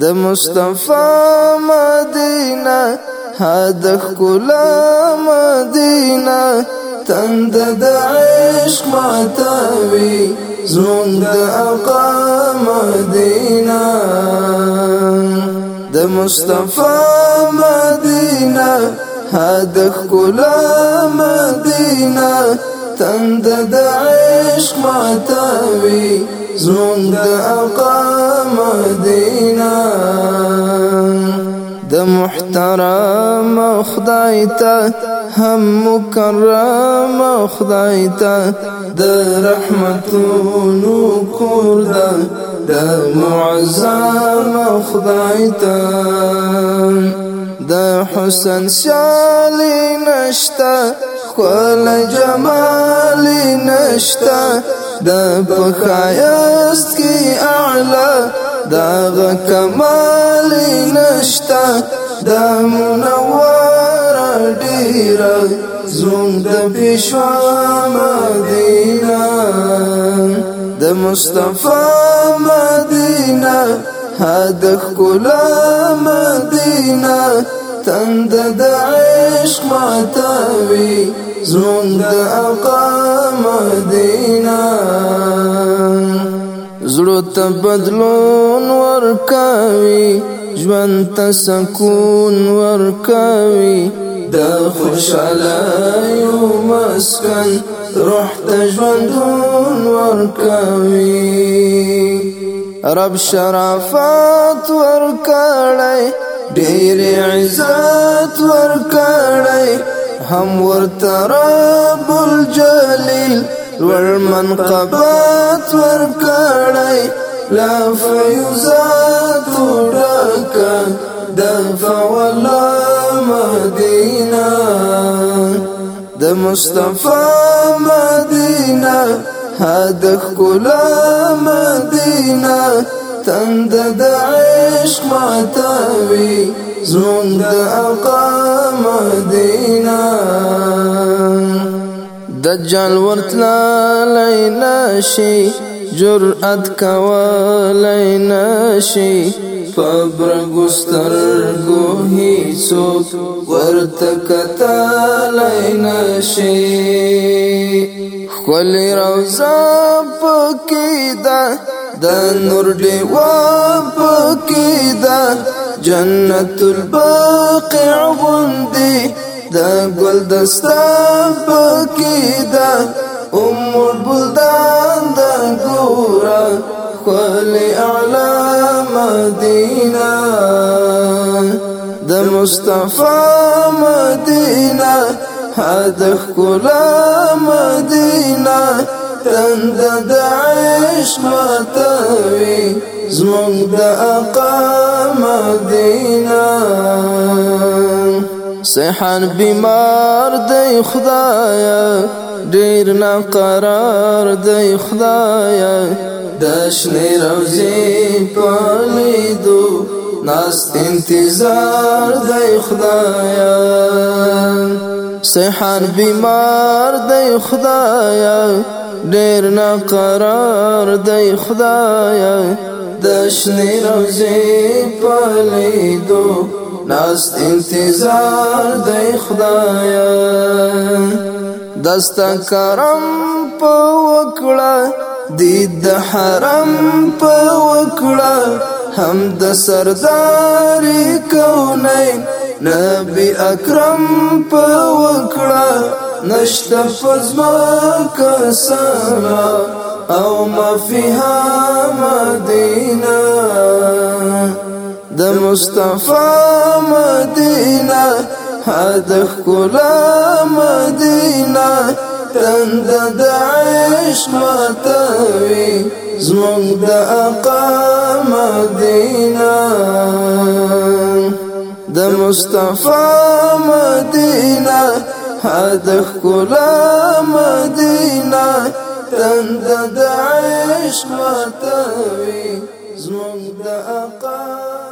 د مصطفى مدینه هدا کلا مدینه تند د عشق ماتوي زمون د اقا مدینه د مصطفى مدینه هدا کلا مدینه تند د عشق ماتوي زمون د اقا مدینه محترم خدایتا هم مکرم خدایتا ته د رحمتونو کور ده د معظم خدای د حسن شالی نشتا کول جمالی نشتا د بخایست کی اعلی دا غ کمال کلی نشتا دا منوار ډیر زوم د بشوا مدینه د مصطفی مدینه هد کلا مدینه تند د عشق ماتوي زوم د اقا مدینه زړه ته بدلون ورکاوي تسكون وركاوي دا خوش على يوم اسكن روح تجوان دون وركاوي رب شرفات ورکړی دير عزات ورکړی هم ورته رب الجليل والمنقبات منقبات لا فيزات ورکړی دغه ولا مدینه د مصطفی مدینه هدا کلا مدینه تند د عشق ماتوي زمون د اقا مدینه دجال ورتلا لینا شي جرأت کولای نشي پبرګستر ګوهي څوک ورته کتلای نشي خپل روزه پکې ده د نور دی وا پکې ده جنت الباقع غوندي د ګل دستا پکې ده مصطفی مدینہ حد کلا مدینہ تند د عشق متوي زمونږ د اقا مدینہ صحن بیمار دی خدایا ډیر نا قرار دی خدایا دشنی روزی پالیدو ناست انتظار دی خدایا سحر بیمار دی خدایا ډیر نه قرار دی خدایا دشنی روزی پلی دو ناست انتظار دی خدایا دست کرم په وکړه د حرم په وکړه هم د سردار کونین نبی اکرم په وکړه نشته فزما کسرا او ما فيها مدینه د مصطفی مدینه هدا کلا مدینه تند د عشق متوي زمونږ د آقا مدینه د مصطفی مدینه هد خلا مدینه تند د عشق متوي زمونږ د آقا